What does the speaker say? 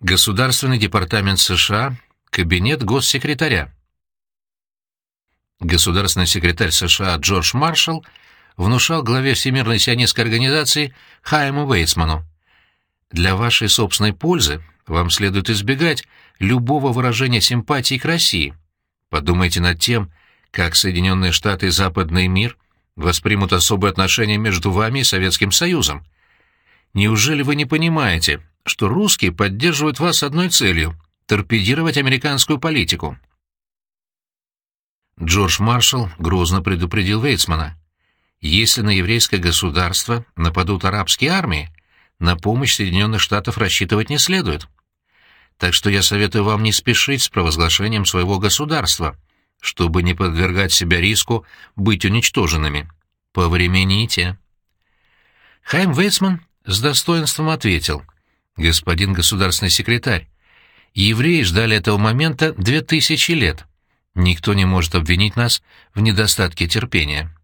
Государственный департамент США, кабинет госсекретаря. Государственный секретарь США Джордж Маршалл внушал главе Всемирной сионистской организации Хайму Вейцману. «Для вашей собственной пользы вам следует избегать любого выражения симпатии к России. Подумайте над тем, как Соединенные Штаты и Западный мир воспримут особые отношения между вами и Советским Союзом. Неужели вы не понимаете, что русские поддерживают вас одной целью — торпедировать американскую политику?» Джордж Маршалл грозно предупредил Вейцмана. «Если на еврейское государство нападут арабские армии, на помощь Соединенных Штатов рассчитывать не следует. Так что я советую вам не спешить с провозглашением своего государства, чтобы не подвергать себя риску быть уничтоженными. Повремените». Хайм Вейцман с достоинством ответил. «Господин государственный секретарь, евреи ждали этого момента две тысячи лет. Никто не может обвинить нас в недостатке терпения».